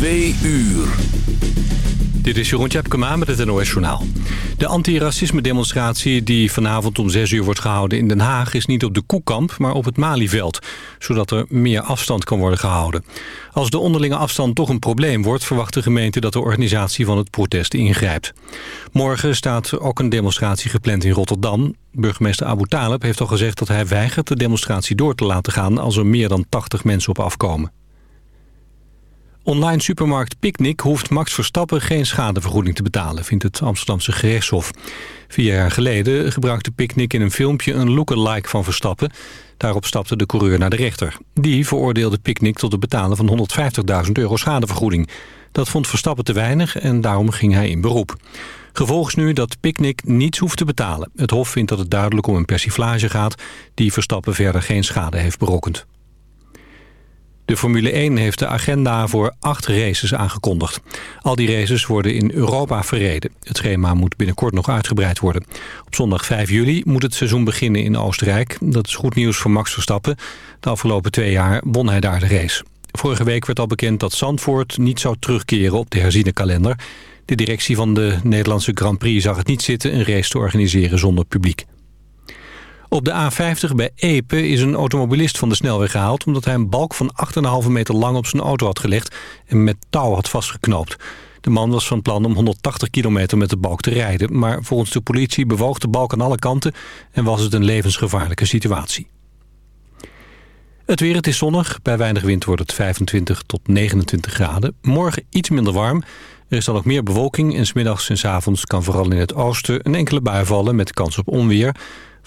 Twee uur. Dit is Jeroen Tjepkema met het NOS Journaal. De antiracisme-demonstratie die vanavond om 6 uur wordt gehouden in Den Haag... is niet op de Koekamp, maar op het Malieveld. Zodat er meer afstand kan worden gehouden. Als de onderlinge afstand toch een probleem wordt... verwacht de gemeente dat de organisatie van het protest ingrijpt. Morgen staat ook een demonstratie gepland in Rotterdam. Burgemeester Abu Talib heeft al gezegd dat hij weigert de demonstratie door te laten gaan... als er meer dan 80 mensen op afkomen. Online supermarkt Picnic hoeft Max Verstappen geen schadevergoeding te betalen, vindt het Amsterdamse gerechtshof. Vier jaar geleden gebruikte Picnic in een filmpje een lookalike van Verstappen. Daarop stapte de coureur naar de rechter. Die veroordeelde Picnic tot het betalen van 150.000 euro schadevergoeding. Dat vond Verstappen te weinig en daarom ging hij in beroep. Gevolg is nu dat Picnic niets hoeft te betalen. Het hof vindt dat het duidelijk om een persiflage gaat... die Verstappen verder geen schade heeft berokkend. De Formule 1 heeft de agenda voor acht races aangekondigd. Al die races worden in Europa verreden. Het schema moet binnenkort nog uitgebreid worden. Op zondag 5 juli moet het seizoen beginnen in Oostenrijk. Dat is goed nieuws voor Max Verstappen. De afgelopen twee jaar won hij daar de race. Vorige week werd al bekend dat Zandvoort niet zou terugkeren op de herziene kalender. De directie van de Nederlandse Grand Prix zag het niet zitten... een race te organiseren zonder publiek. Op de A50 bij Epe is een automobilist van de snelweg gehaald... omdat hij een balk van 8,5 meter lang op zijn auto had gelegd... en met touw had vastgeknoopt. De man was van plan om 180 kilometer met de balk te rijden... maar volgens de politie bewoog de balk aan alle kanten... en was het een levensgevaarlijke situatie. Het weer, het is zonnig. Bij weinig wind wordt het 25 tot 29 graden. Morgen iets minder warm. Er is dan ook meer bewolking en smiddags en s avonds kan vooral in het oosten een enkele bui vallen met kans op onweer.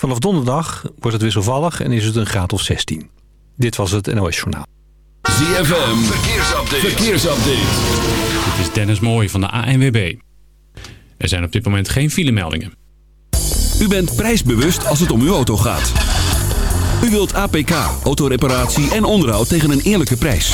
Vanaf donderdag wordt het wisselvallig en is het een graad of 16. Dit was het NOS Journaal. ZFM, verkeersupdate. verkeersupdate. Dit is Dennis Mooij van de ANWB. Er zijn op dit moment geen filemeldingen. U bent prijsbewust als het om uw auto gaat. U wilt APK, autoreparatie en onderhoud tegen een eerlijke prijs.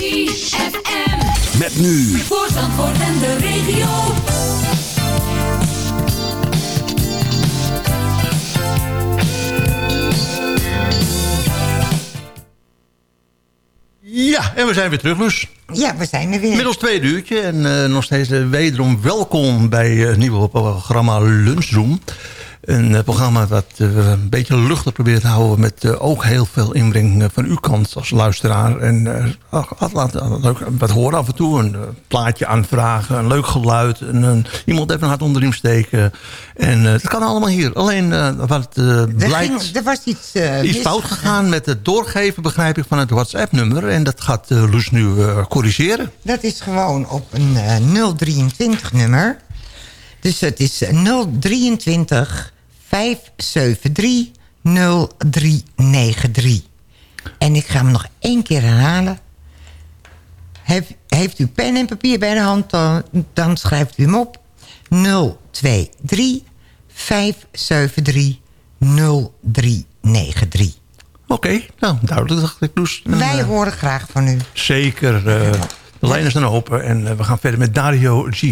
ZFM. Met nu Voor Zandvoort en de regio. Ja, en we zijn weer terug, Lus. Ja, we zijn er weer. Middels twee uurtje en eh, nog steeds uh, wederom welkom bij uh, het nieuwe programma Lunchroom. Een uh, programma wat uh, een beetje luchtig probeert te houden... met uh, ook heel veel inbreng van uw kant als luisteraar. En laat, leuk wat horen af en toe. Een plaatje aanvragen, een leuk geluid. Een, iemand even een hart onder de riem steken. En dat kan allemaal hier. Alleen wat blijkt... Ging, er was iets, iets fout gegaan met het doorgeven, begrijp ik, van het WhatsApp-nummer. En dat gaat Loes nu corrigeren. Dat is gewoon op een 023-nummer... Dus het is 023 573 0393. En ik ga hem nog één keer herhalen. Heeft, heeft u pen en papier bij de hand, dan, dan schrijft u hem op. 023 573 0393. Oké, okay, nou duidelijk dacht ik. Dus, Wij uh, horen graag van u. Zeker. Uh, De lijnen zijn open en eh, we gaan verder met Dario G.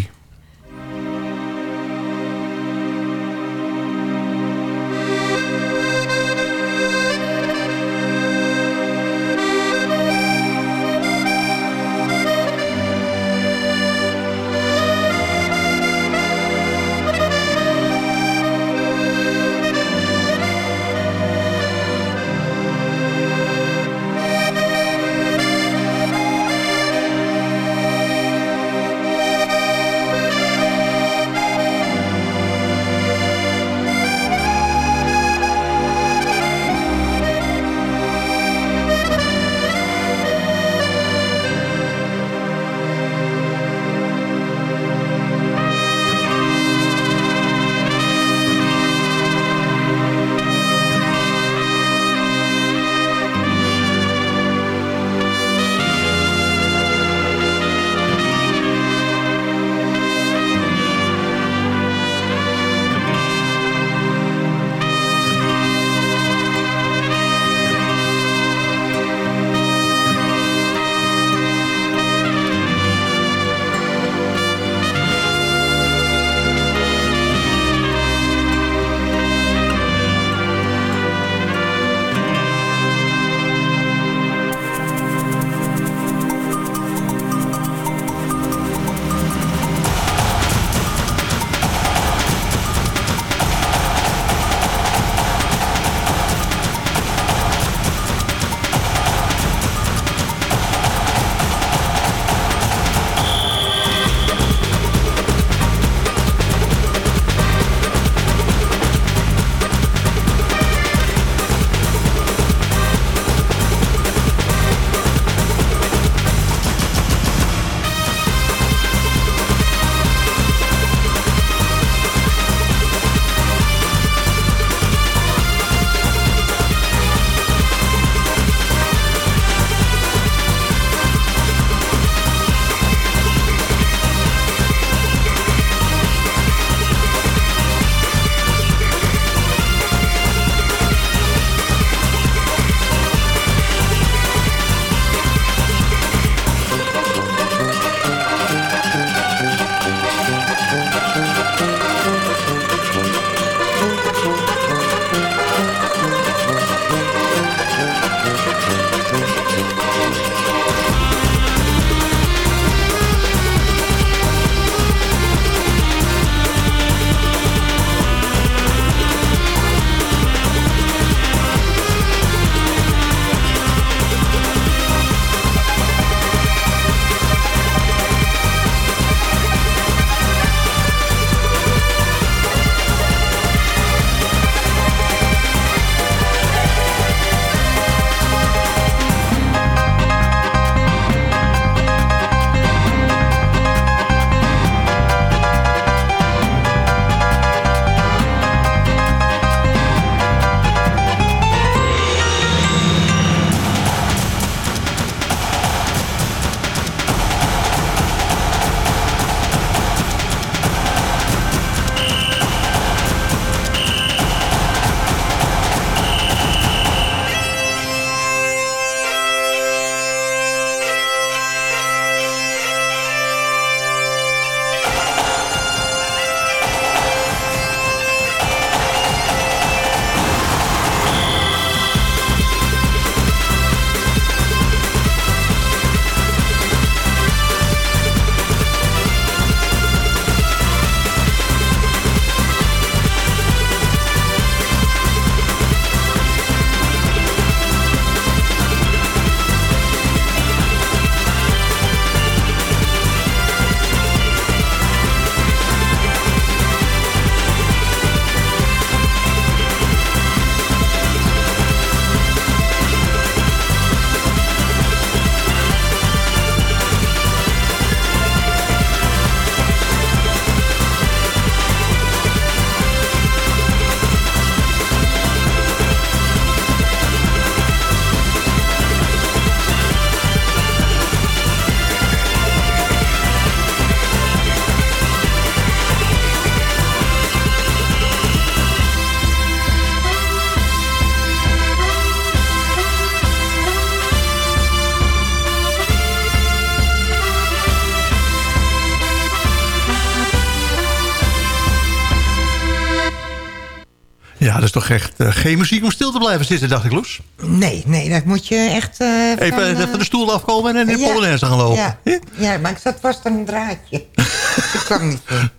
toch echt eh, geen muziek om stil te blijven zitten, dacht ik, Loes. Nee, nee, dat moet je echt... eh, Even van, eh, van de stoel afkomen en in de ja, polonaise gaan lopen. Ja, Ja. ja, maar ik zat vast aan een draadje. ik kwam niet in.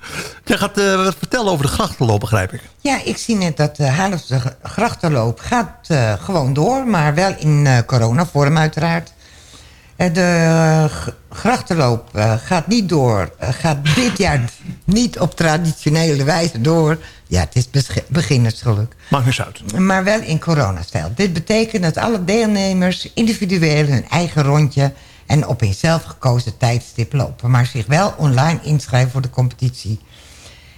Jij gaat wat vertellen over de grachtenloop, begrijp ik. Ja, ik zie net dat de Haarlemse grachtenloop gaat gewoon door... maar wel in coronavorm uiteraard. De grachtenloop eh, gaat niet door. eh, gaat dit jaar niet op traditionele wijze door. Ja, het is beginnersgeluk. Maakt niks uit. Maar wel in coronastijl. Dit betekent dat alle deelnemers individueel hun eigen rondje... en op een zelf gekozen tijdstip lopen. Maar zich wel online inschrijven voor de competitie.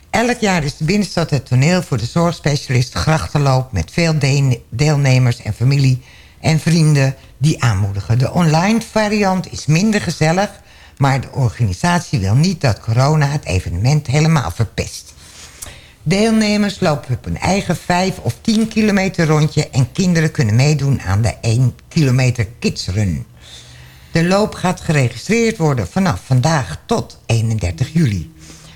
Elk jaar is de binnenstad het toneel voor de zorgspecialist Grachtenloop... met veel de- deelnemers en familie en vrienden die aanmoedigen. De online variant is minder gezellig... maar de organisatie wil niet dat corona het evenement helemaal verpest. Deelnemers lopen op hun eigen 5 of 10 kilometer rondje... en kinderen kunnen meedoen aan de 1 kilometer kidsrun. De loop gaat geregistreerd worden vanaf vandaag tot 31 juli.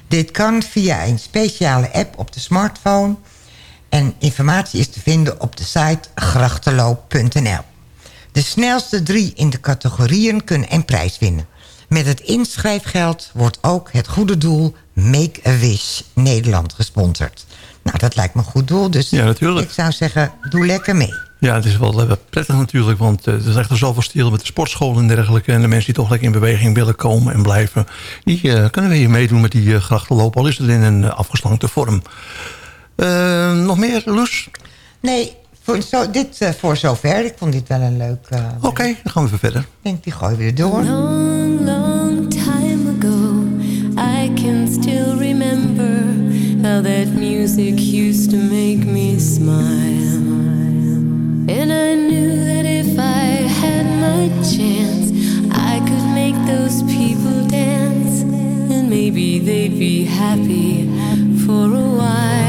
Dit kan via een speciale app op de smartphone... en informatie is te vinden op de site grachtenloop.nl. De snelste drie in de categorieën kunnen een prijs winnen. Met het inschrijfgeld wordt ook het goede doel Make a Wish Nederland gesponsord. Nou, dat lijkt me een goed doel, dus Ja, natuurlijk. ik zou zeggen, doe lekker mee. Ja, het is wel eh, prettig natuurlijk, want eh, er is echt er zoveel stil met de sportscholen en dergelijke. En de mensen die toch lekker in beweging willen komen en blijven, die eh, kunnen weer meedoen met die eh, grachtenloop, al is het in een afgeslankte vorm. Nog meer, Loes? Nee, voor zo, dit eh, voor zover. Ik vond dit wel een leuk... eh, Oké, dan gaan we even verder. Ik denk, die gooien we er door. Long, long time ago, I can still remember how that music used to make me smile. And I knew that if I had my chance, I could make those people dance. And maybe they'd be happy for a while.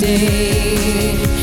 Day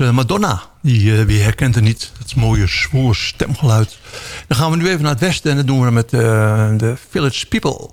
eh, Madonna. Die, eh, wie herkent er niet? Dat mooie zwoer stemgeluid. Dan gaan we nu even naar het westen en dat doen we met eh, de Village People.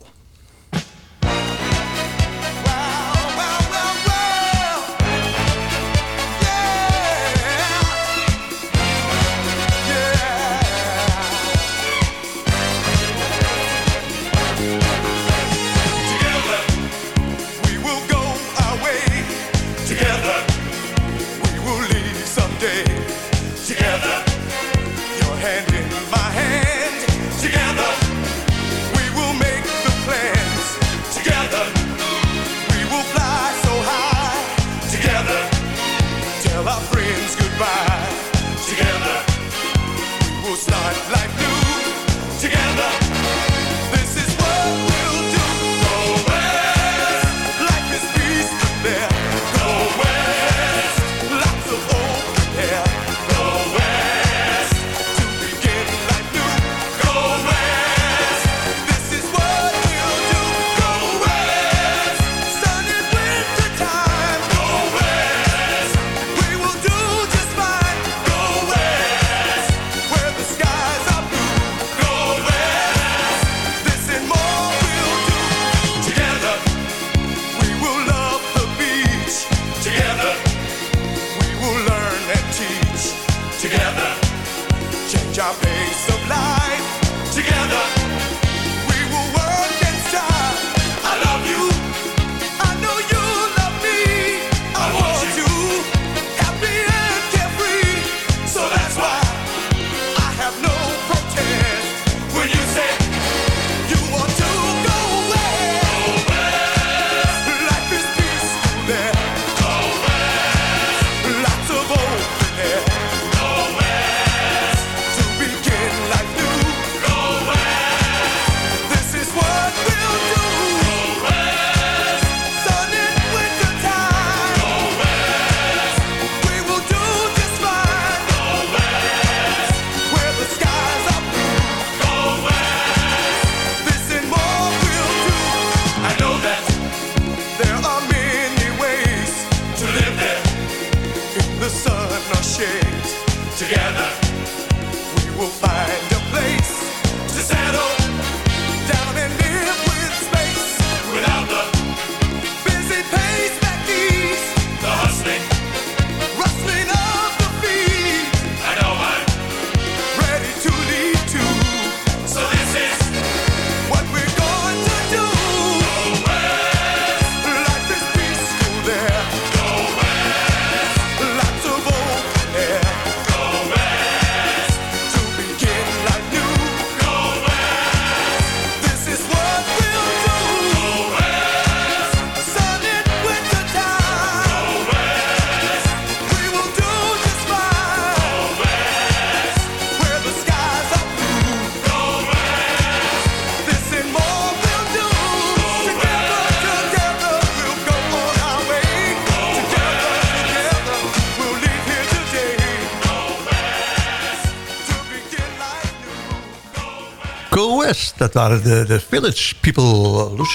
Dat waren de, de Village People.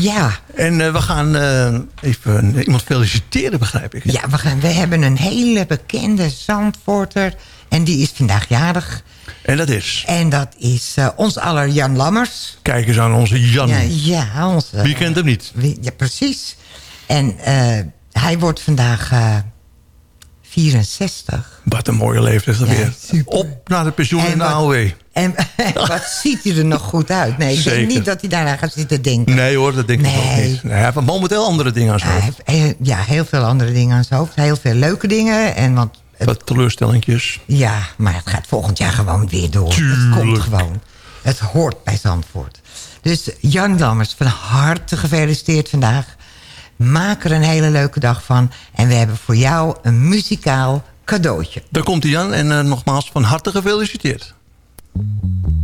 Ja, En eh, we gaan eh, even iemand feliciteren, begrijp ik. ja we, gaan, we hebben een hele bekende Zandvoorter. En die is vandaag jarig. En dat is, En dat is eh, ons aller Jan Lammers. kijk eens aan onze Jan. Ja, ja onze, Wie kent hem niet? wie- Ja, precies. En hij wordt vandaag eh 64. Wat een mooie leeftijd Ja, alweer. super. Op naar de pensioen en de AOW. En wat ziet hij er nog goed uit. Nee, ik denk niet dat hij daaraan gaat zitten denken. Nee hoor, dat denk ik ook Nee. niet. Hij heeft momenteel andere dingen aan zijn hoofd. heeft ja, heel veel andere dingen aan zijn hoofd. Heel veel leuke dingen. En want, het- Wat teleurstellingjes. ja, maar het gaat volgend jaar gewoon weer door. Het komt Tuurlijk. gewoon. Het hoort bij Zandvoort. Dus Jan Lammers, van harte gefeliciteerd vandaag. Maak er een hele leuke dag van. En we hebben voor jou een muzikaal cadeautje. Daar komt hij Jan en eh, nogmaals van harte gefeliciteerd. Thank you.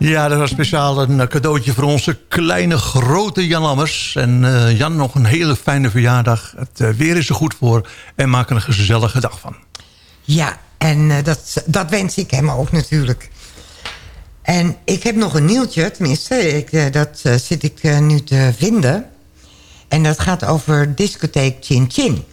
Ja, dat was speciaal een cadeautje voor onze kleine grote Jan Lammers. En eh, Jan, nog een hele fijne verjaardag. Het eh, weer is er goed voor. En maak er een gezellige dag van. Ja, en eh, dat, dat wens ik hem ook natuurlijk. En ik heb nog een nieuwtje, tenminste, ik, dat zit ik nu te vinden. En dat gaat over discotheek Chin Chin.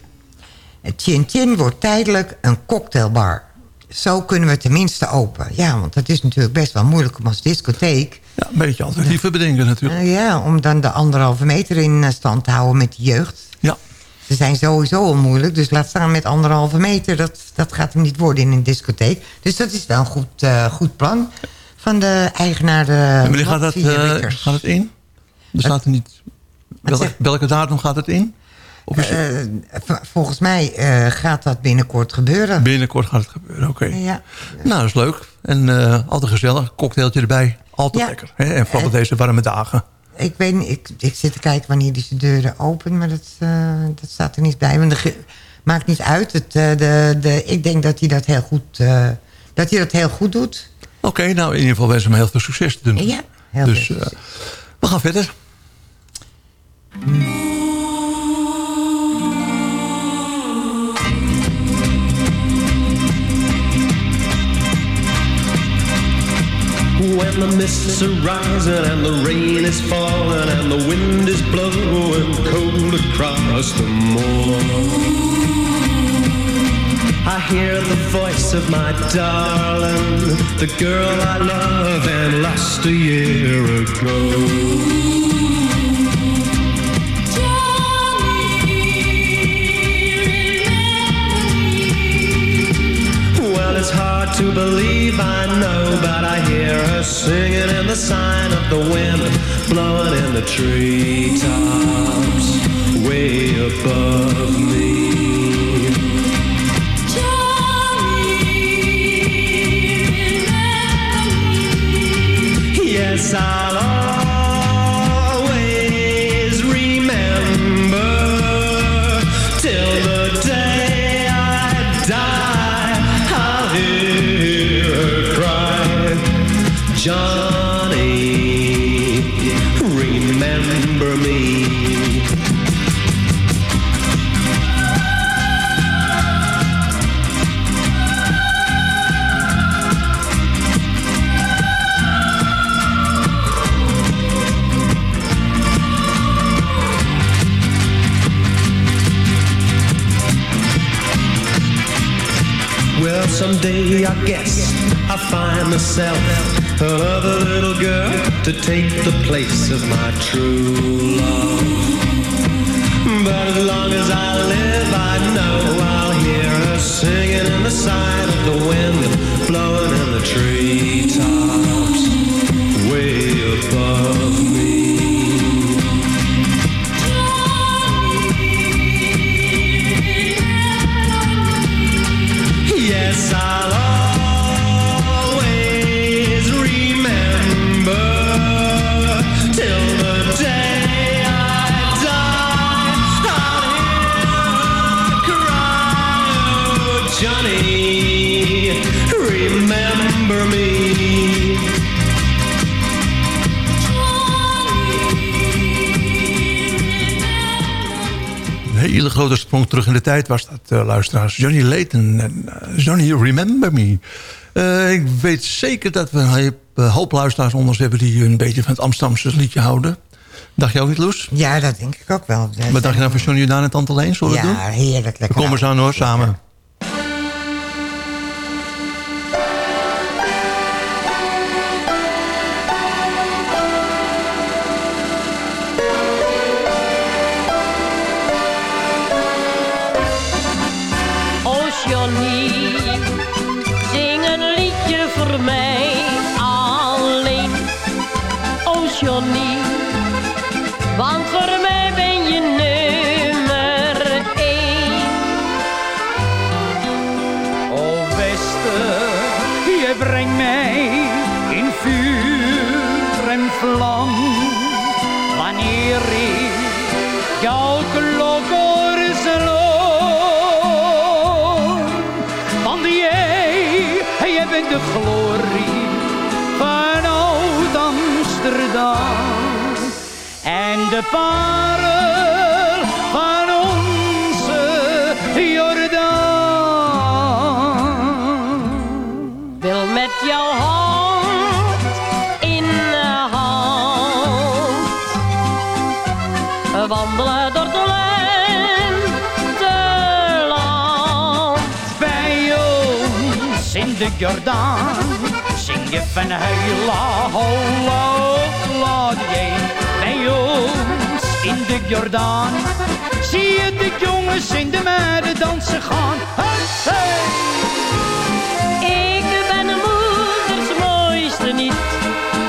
Chin Chin wordt tijdelijk een cocktailbar. Zo kunnen we tenminste open. Ja, want dat is natuurlijk best wel moeilijk om als discotheek... Ja, een beetje alternatieven bedenken natuurlijk. eh, ja, om dan de anderhalve meter in eh, stand te houden met de jeugd. Ja. Ze zijn sowieso al moeilijk, dus laat staan met anderhalve meter. Dat, dat gaat hem niet worden in een discotheek. Dus dat is wel een goed, eh, goed plan van de eigenaar. De en wanneer gaat dat, eh, gaat het in? Er staat er niet... Welke datum gaat het in? Of het- Eh, volgens mij eh, gaat dat binnenkort gebeuren. binnenkort gaat het gebeuren, oké. ja. Nou, dat is leuk. En eh, altijd gezellig. Cocktailtje erbij. Altijd Ja. lekker. Hè? En vooral op deze warme dagen. Ik, weet, niet, ik, ik zit te kijken wanneer die deuren open, maar dat, dat staat er niet bij. Want maakt niet uit. Het, de, de, ik denk dat hij dat heel goed, dat hij dat heel goed doet. Oké, nou in ieder geval wensen we hem heel veel succes te doen. Ja, heel dus veel we gaan verder. When the mists are rising and the rain is falling and the wind is blowing cold across the moor. I hear the voice of my darling, the girl I love and lost a year ago. Treetops way above me. Find myself another little girl to take the place of my true love. But as long as I live, I know I'll hear her singing in the side of the wind, blowing in the treetops way above me. Remember me. Een hele grote sprong terug in de tijd was dat, eh, luisteraars. Johnny Layton en eh, Johnny Remember Me. Eh, ik weet zeker dat we een hoop, luisteraars onder ons hebben... die een beetje van het Amsterdamse liedje houden. Dacht je ook niet, Loes? Ja, dat denk ik ook wel. Wat dacht je nou van Johnny Jordaan en Tante Leen? Zullen we het doen? Ja, heerlijk. We Lekker komen zo aan hoor, samen. De parel van onze Jordaan. Wil met jouw hand in de hand wandelen door de lenteland. Bij ons in de Jordaan zing je van heila holla de Jordaan zie je de jongens in de meiden dansen gaan. Hey, hey. Ik ben een moeders mooiste niet,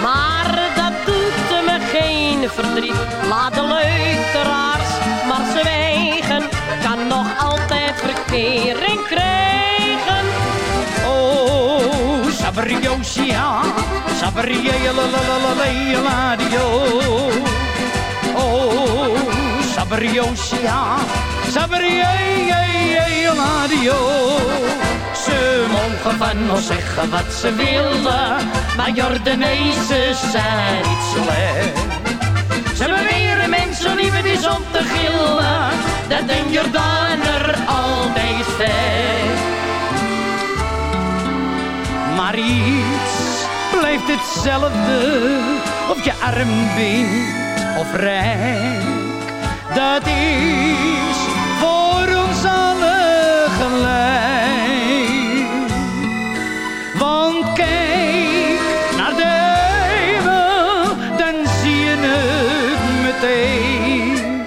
maar dat doet me geen verdriet. Laat de luisteraars maar zwijgen, kan nog altijd verkering krijgen. Oh, Sabriosia, Sabrieladio. Oh, Sabriosia, Sabrieladio. Ze mogen van ons zeggen wat ze willen, maar Jordanezen zijn niet slecht. Ze beweren mensen liever die om te gillen, dat een Jordaner altijd sterft. Maar iets blijft hetzelfde, of je arm bent of rijk. Dat is voor ons allen gelijk. Want kijk naar de hemel, dan zie je het meteen.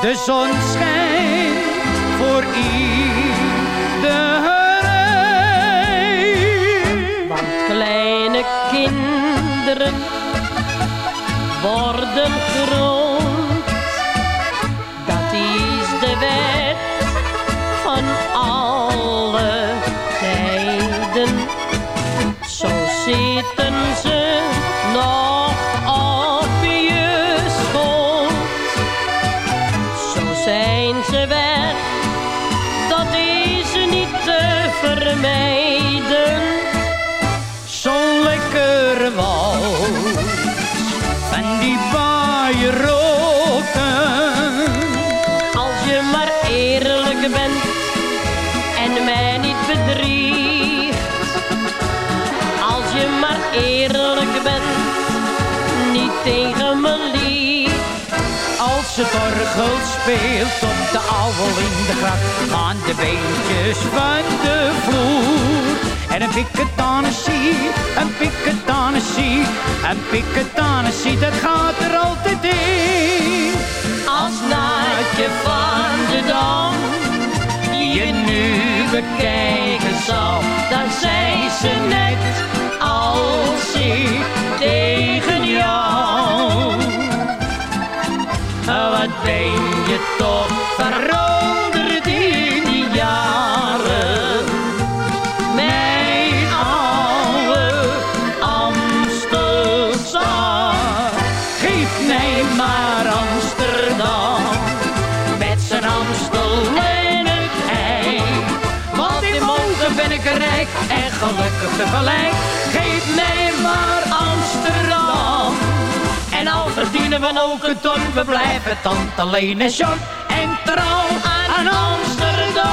De zon schijnt voor iedereen. Want kleine kinderen orgel speelt op de oude in de gracht, gaan de beentjes van de vloer. En een piketanessie, een piketanessie, een piketanessie, dat gaat er altijd in. Als naadje van de dam, je nu bekijken zal, dan zei ze net als ik tegen jou. Wat ben je toch veranderd in die jaren. Mijn oude Amsterdam. Geef mij maar Amsterdam. Met zijn Amstel en het ei. Want in mogen ben ik rijk en gelukkig tegelijk. Verdienen we ook een ton, we blijven tante Leen en John. En trouw aan Amsterdam.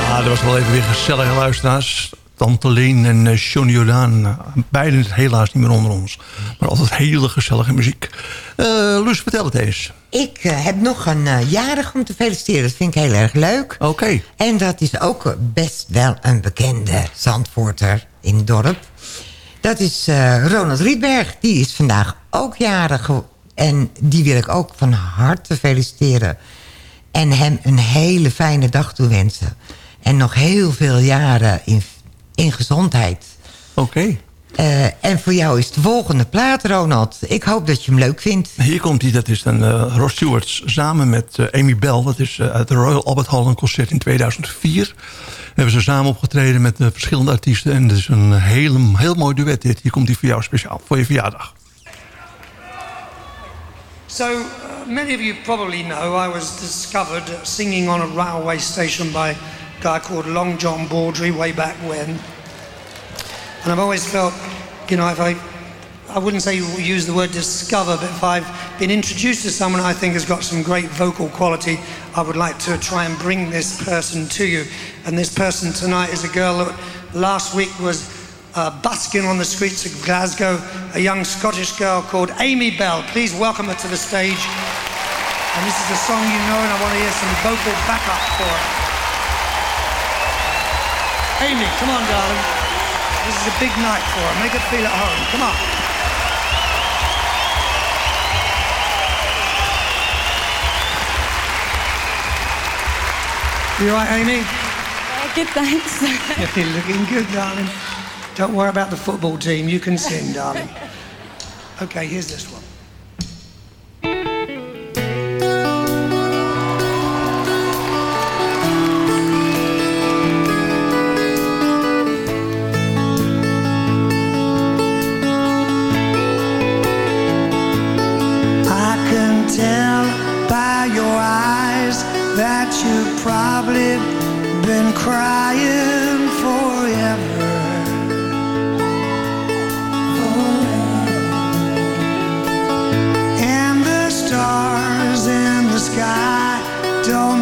Ja, dat was wel even weer gezellig, luisteraars. Tante Leen en eh, Johnny Jordaan. Beiden helaas niet meer onder ons. Maar altijd hele gezellige muziek. Eh Luus, vertel het eens. Ik eh, heb nog een jarig om te feliciteren. Dat vind ik heel erg leuk. Oké. En dat is ook best wel een bekende Zandvoorter in het dorp. Dat is eh, Ronald Rietberg. Die is vandaag ook jarig. En die wil ik ook van harte feliciteren. En hem een hele fijne dag toewensen. En nog heel veel jaren in, in gezondheid. Oké. Eh, en voor jou is de volgende plaat, Ronald. Ik hoop dat je hem leuk vindt. Hier komt hij, dat is dan eh Ross Stewart samen met Amy Bell. Dat is uit de Royal Albert Hall een concert in 2004. Hebben ze samen opgetreden met eh, verschillende artiesten. En het is een hele, heel mooi duet dit. Hier komt hij voor jou speciaal, voor je verjaardag. So, uh, many of you probably know I was discovered singing on a railway station by a guy called Long John Baldry way back when. And I've always felt, you know, if I, I wouldn't say use the word discover, but if I've been introduced to someone I think has got some great vocal quality, I would like to try and bring this person to you. And this person tonight is a girl that last week was uh, busking on the streets of Glasgow, a young Scottish girl called Amy Bell. Please welcome her to the stage. And this is a song you know, and I want to hear some vocal backup for her. Amy, come on, darling. This is a big night for her. Make her feel at home. Come on. You all right, Amy? Good, thanks. You're looking good, darling. Don't worry about the football team. You can sing, darling. Okay, here's this one. You've probably been crying forever. And the stars in the sky don't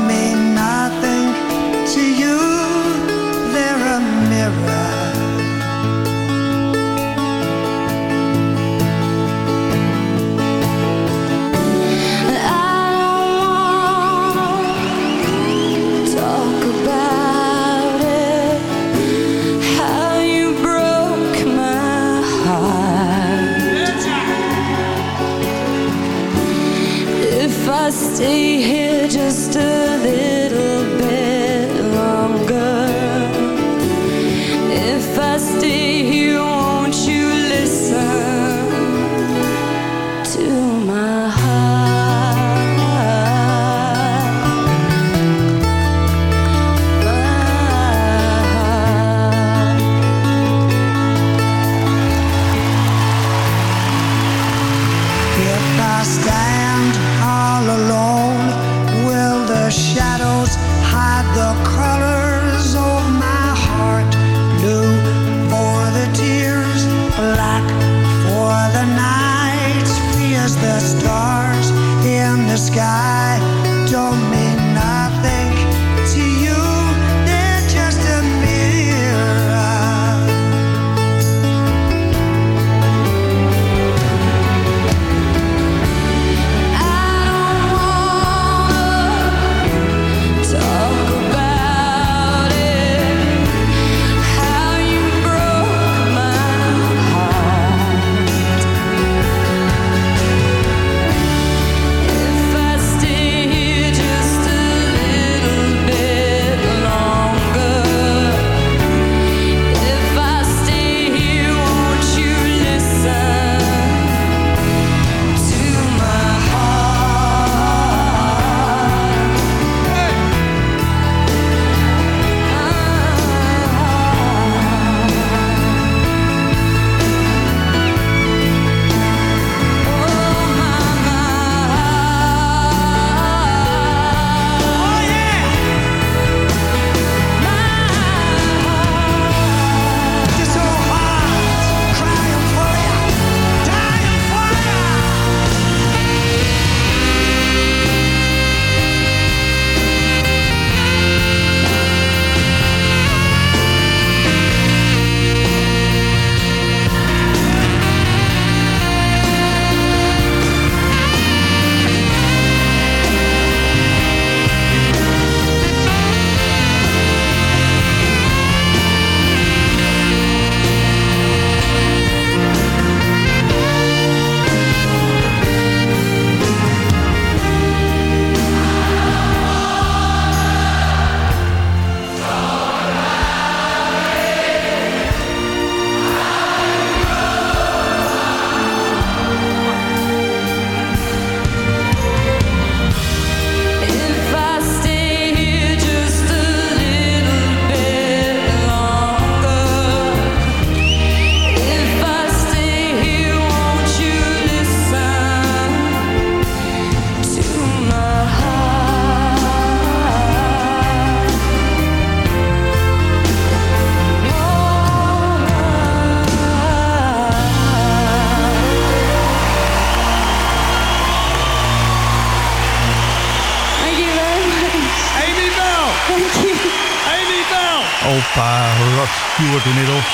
Rod Stewart inmiddels.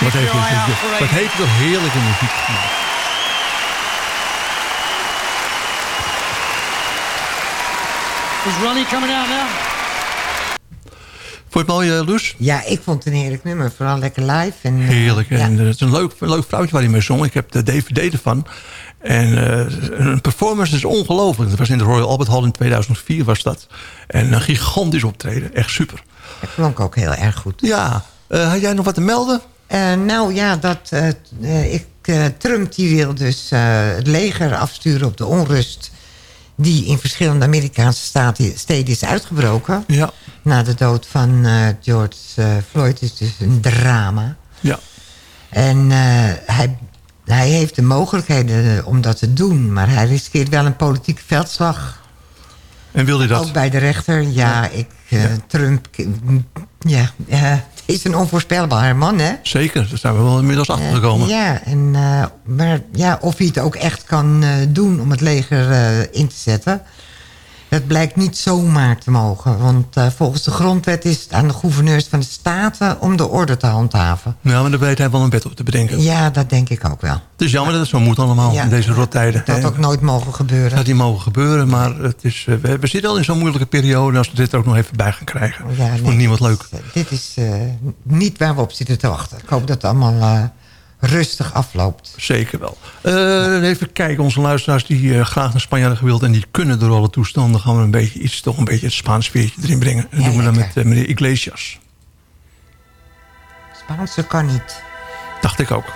Wat heeft, het, wat heeft toch heerlijke muziek gemaakt. Is Ronnie coming out now? Vond je het mooi, eh, Loes? Ja, ik vond het een heerlijk nummer. Vooral lekker live. En, eh, Heerlijk. ja. En eh, het is een leuk, leuk vrouwtje waar hij mee zong. Ik heb de DVD ervan. En eh, een performance is ongelooflijk. Dat was in de Royal Albert Hall in 2004 was dat. En een gigantisch optreden. Echt super. Het klonk ook heel erg goed. Ja. Eh, had jij nog wat te melden? Eh, nou ja, dat, ik, Trump die wil dus het leger afsturen op de onrust... die in verschillende Amerikaanse staten, steden is uitgebroken. Ja. Na de dood van George Floyd is dus een drama. Ja. En hij, hij heeft de mogelijkheden eh, om dat te doen... maar hij riskeert wel een politieke veldslag. En wil hij dat? Ook bij de rechter. Ja, ik, eh, Trump... Ja, eh, het is een onvoorspelbare man, hè? Zeker, daar zijn we wel inmiddels achtergekomen. Ja, en, maar ja, of hij het ook echt kan doen om het leger in te zetten... dat blijkt niet zomaar te mogen. Want eh, volgens de grondwet is het aan de gouverneurs van de staten... om de orde te handhaven. Ja, maar daar weet hij wel een wet op te bedenken. Ja, dat denk ik ook wel. Het is jammer dat het zo moet allemaal Ja, in deze rottijden. Dat hè. ook nooit mogen gebeuren. Dat die mogen gebeuren, maar het is, eh, we, zitten al in zo'n moeilijke periode... als we dit er ook nog even bij gaan krijgen. Ja, dat niemand leuk. Dit is eh, niet waar we op zitten te wachten. Ik hoop dat het allemaal eh, rustig afloopt. Zeker wel. Eh, even kijken, onze luisteraars die eh, graag naar Spanje hadden gewild... en die kunnen door alle toestanden... gaan we een beetje iets, toch een beetje het Spaans sfeertje erin brengen. En dat doen we dan met eh, meneer Iglesias. Spaanse kan niet. Dacht ik ook.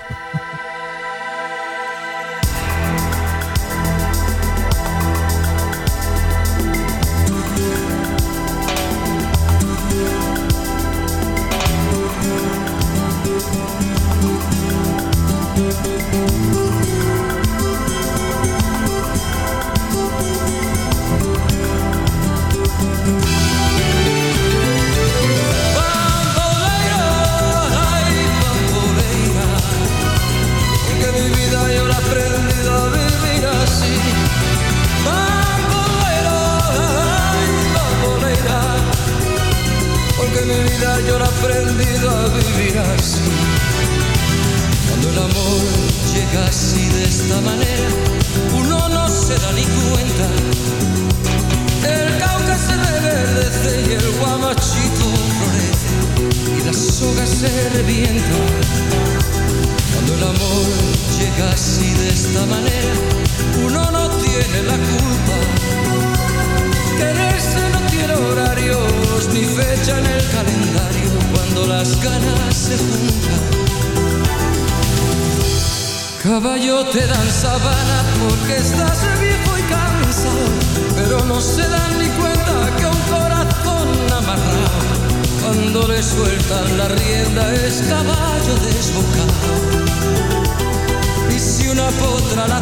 Revienta. Cuando el amor llega así de esta manera, uno no tiene la culpa. Quererse no tiene horarios ni fecha en el calendario cuando las ganas se juntan. Caballo te dan sabana porque estás viejo y cansado, pero no se dan ni cuenta que cuando le sueltan la rienda es caballo desbocado. Y si una potra la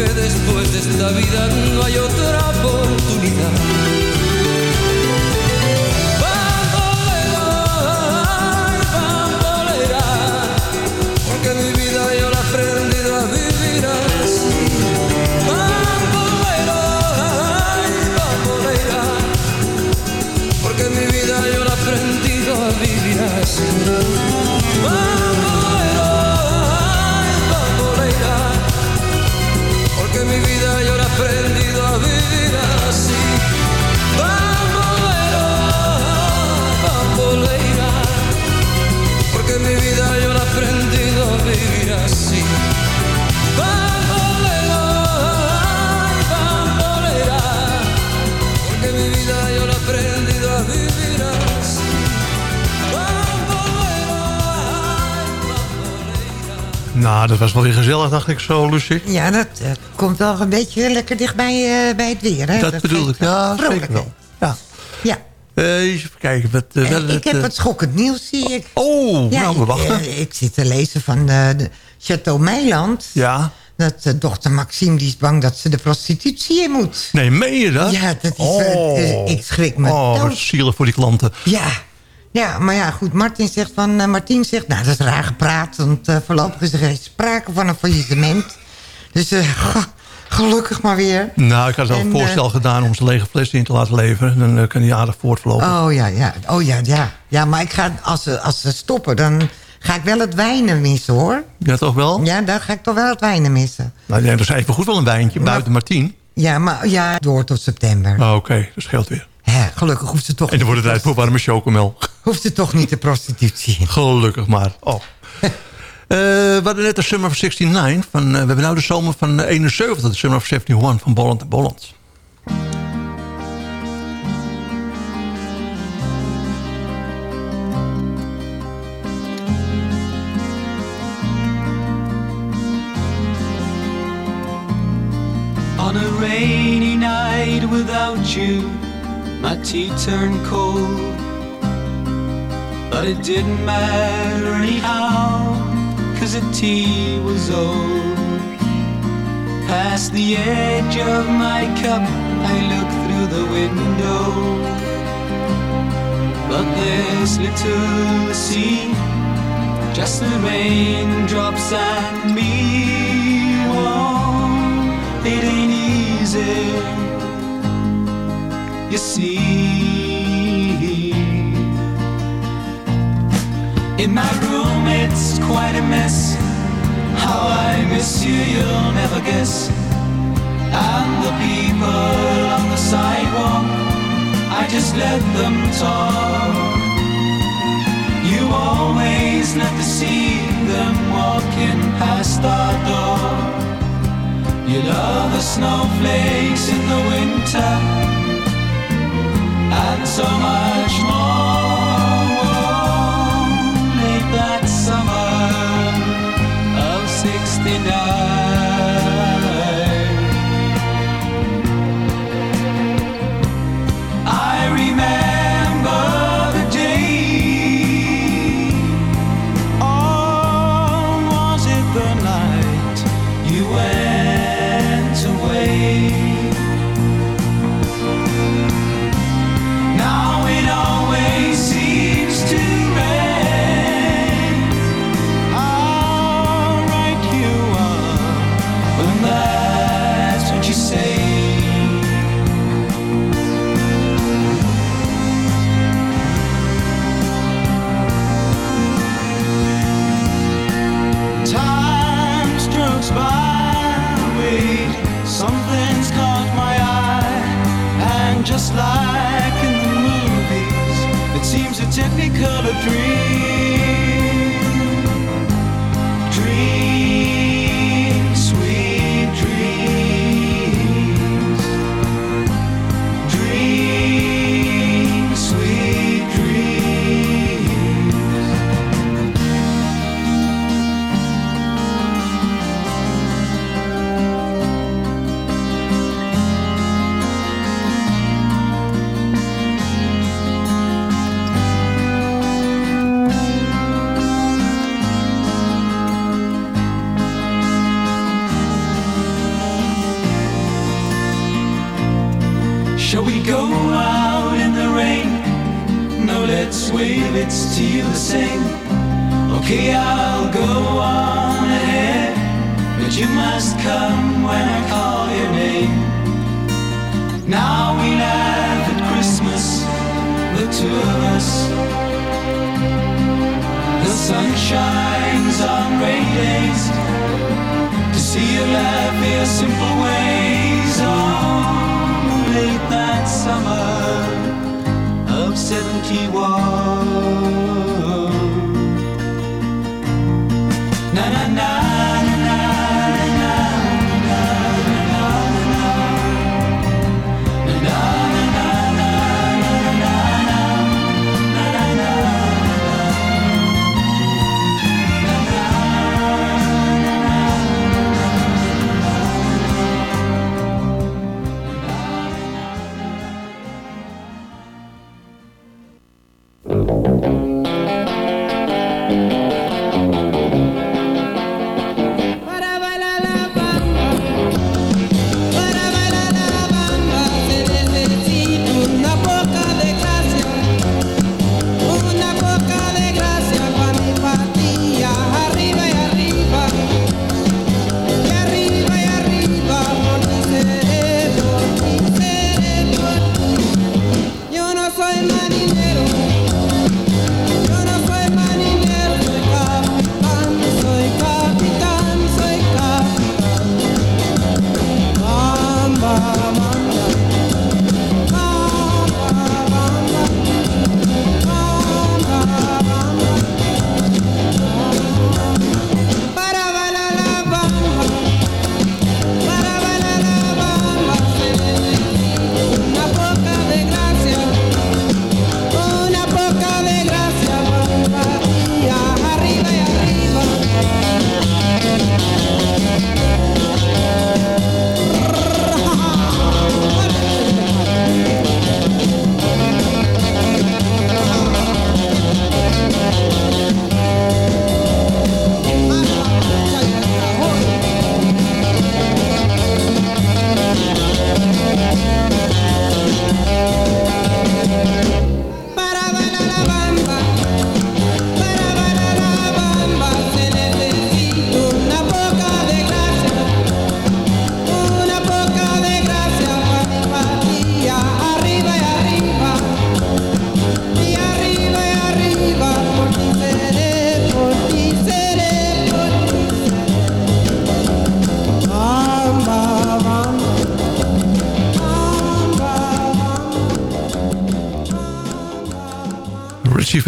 porque después de esta vida no hay otra oportunidad. Porque mi vida yo la he aprendido a vivir. Aprendido a vivir así. Bambolera, bambolera, porque mi vida yo la he aprendido a vivir así. Nou, dat was wel weer gezellig, dacht ik zo, Lucie. Ja, dat eh, komt wel een beetje lekker dicht bij, eh, bij het weer. Hè? Dat bedoel ik, ja, zeker vrolijkheid. wel. Ja. Ja. Eh, even kijken. Wat, wel ik heb het schokkend nieuws, zie ik. Oh, ja, nou, we ik, wachten. eh, ik zit te lezen van de, de Chateau Meiland. Ja. Dat dochter Maxime die is bang dat ze de prostitutie in moet. Nee, meen je dat? Ja, dat is... Oh. ik schrik me Oh, dood. wat zielig voor die klanten. Ja. Ja, maar ja, goed. Martin zegt van... eh, Martin zegt, nou, dat is raar gepraat. Want eh, voorlopig is er geen sprake van een faillissement. Dus eh, gelukkig maar weer. Nou, ik had wel En, een voorstel gedaan om ze lege flessen in te laten leveren. Dan kan die aardig voortvlogen. Oh ja, ja. Oh ja, ja. Ja, maar ik ga, als, ze, als ze stoppen, dan ga ik wel het wijnen missen, hoor. Ja, toch wel? Ja, dan ga ik toch wel het wijnen missen. Nou, nee, dat is even goed wel een wijntje, buiten Martien. Ja, maar ja, door tot september. Oh, Oké, dat scheelt weer. Hè, gelukkig hoeft ze toch En dan wordt het tijd voor warme chocomel. Hoeft ze toch niet de prostitutie in. Gelukkig maar. Oh. Eh, we hadden net de Summer of 69. Van, eh, we hebben nou de zomer van 71, de Summer of 71 van Bolland en Bolland. On a rainy night without you, my tea turned cold. But it didn't matter anyhow, cause the tea was old. Past the edge of my cup, I look through the window. But there's little see, just the raindrops and me. Oh, it ain't easy, you see. In my room, it's quite a mess. How I miss you, you'll never guess. And the people on the sidewalk, I just let them talk. You always love to see them walking past our door. You love the snowflakes in the winter, and so much more. '69. I 71.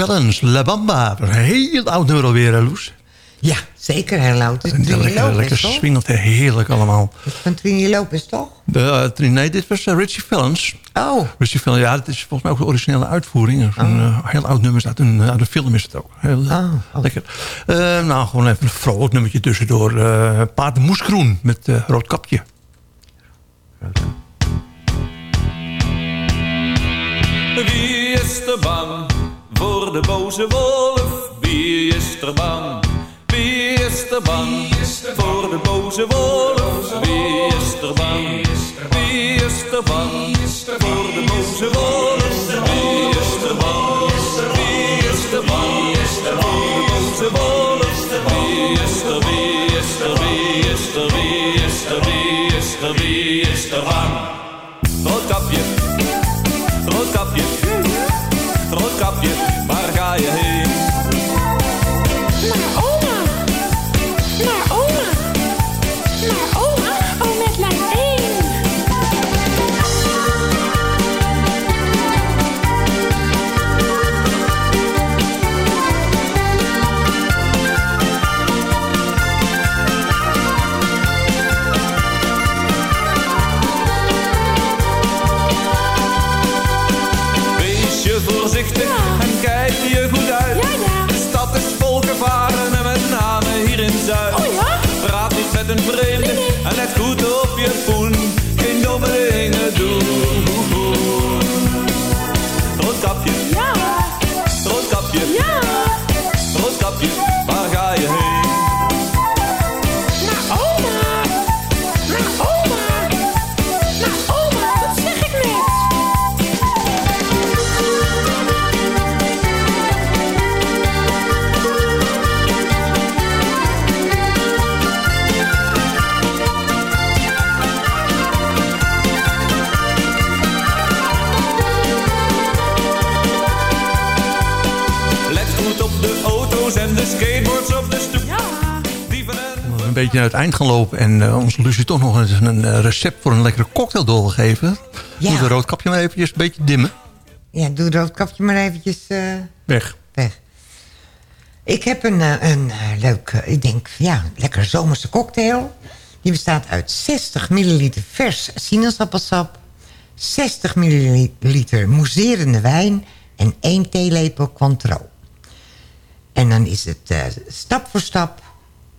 Valens, La Bamba. Een heel oud nummer alweer, hè, Loes? Ja, zeker heel oud. Het is Trini Lekker, Lopez, lekker swingend, heerlijk allemaal. Van Trini Lopez, toch? De, Trini- nee, dit was eh, Richie Valens. Oh. Richie ja, het is volgens mij ook de originele uitvoering. Een eh, heel oud nummer, uit een, uit een film is het ook. Heel eh, lekker. Eh, nou, gewoon even een vrolijk nummertje tussendoor. Uh, Paard Moesgroen met rood kapje. Wie is er bang voor de boze wolf? Wie is er bang? Wie is er bang voor de boze wolf? Wie is er bang? Wie is er bang voor de boze wolf? Wie is er bang? Wie is er bang voor de boze wolf? Wie is er? Wie is er? Wie is er? Wie is er? Wie is er? Wie is er bang? Roodkapje. Beetje naar het eind gaan lopen en eh, onze Lucie toch nog eens een eh, recept voor een lekkere cocktail doorgegeven. Ja. Doe de roodkapje maar eventjes een beetje dimmen. Ja, doe het roodkapje maar eventjes eh, Weg. weg. Ik heb een, een leuk, eh, ik denk, ja, lekker zomerse cocktail. Die bestaat uit 60 milliliter vers sinaasappelsap... 60 milliliter mousserende wijn... en 1 theelepel Cointreau. En dan is het stap voor stap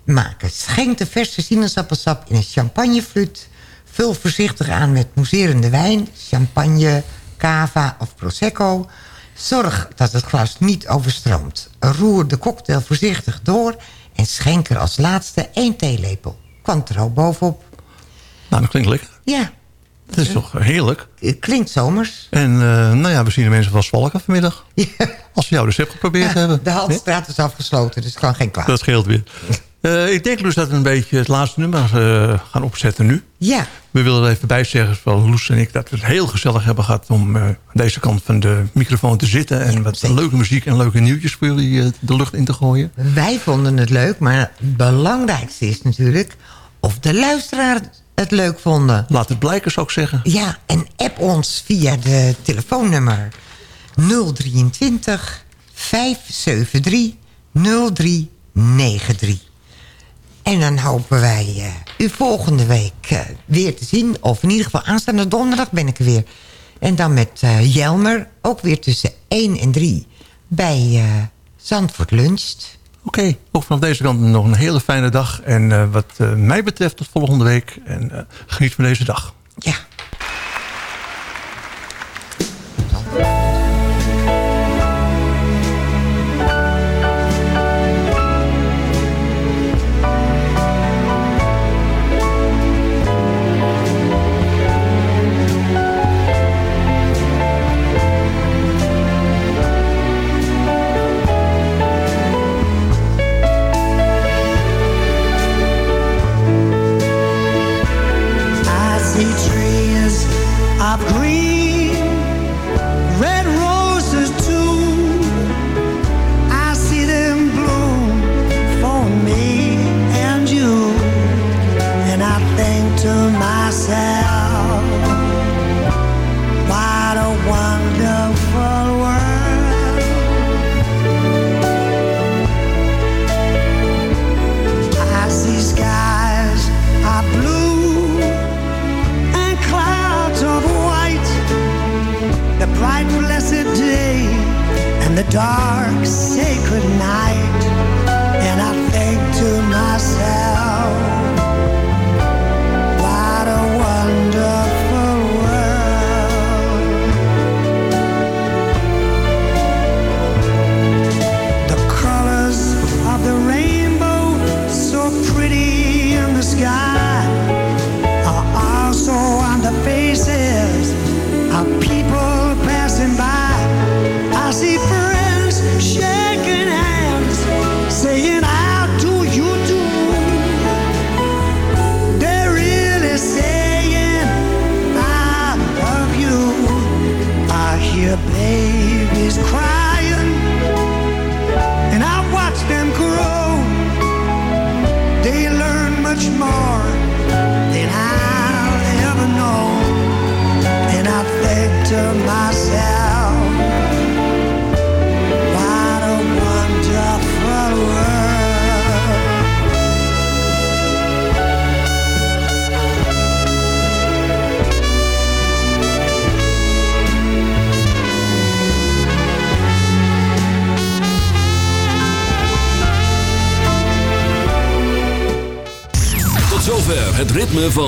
maken. Schenk de verse sinaasappelsap in een champagnefluit. Vul voorzichtig aan met mousserende wijn, champagne, cava of prosecco. Zorg dat het glas niet overstroomt. Roer de cocktail voorzichtig door en schenk er als laatste één theelepel. Cointreau bovenop. Nou, dat klinkt lekker. Ja, Het is toch heerlijk. klinkt zomers. En eh, nou ja, we zien de mensen van Zwalken vanmiddag. Als ze jouw recept geprobeerd hebben. De Haltestraat is afgesloten, dus het kan geen kwaad. Dat scheelt weer. Ik denk dus dat we een beetje het laatste nummer eh, gaan opzetten nu. Ja. We willen er even bij zeggen, zowel Loes en ik... dat we het heel gezellig hebben gehad om eh, aan deze kant van de microfoon te zitten... en wat leuke muziek en leuke nieuwtjes voor jullie eh, de lucht in te gooien. Wij vonden het leuk, maar het belangrijkste is natuurlijk... of de luisteraar het leuk vonden. Laat het blijken, zou ik zeggen. Ja, en app ons via de telefoonnummer 023 573 0393. En dan hopen wij eh, u volgende week eh, weer te zien. Of in ieder geval aanstaande donderdag ben ik er weer. En dan met eh, Jelmer, ook weer tussen 1 en 3 bij Zandvoort Luncht. Oké, ook vanaf deze kant nog een hele fijne dag. En wat mij betreft tot volgende week. En geniet van deze dag. Ja.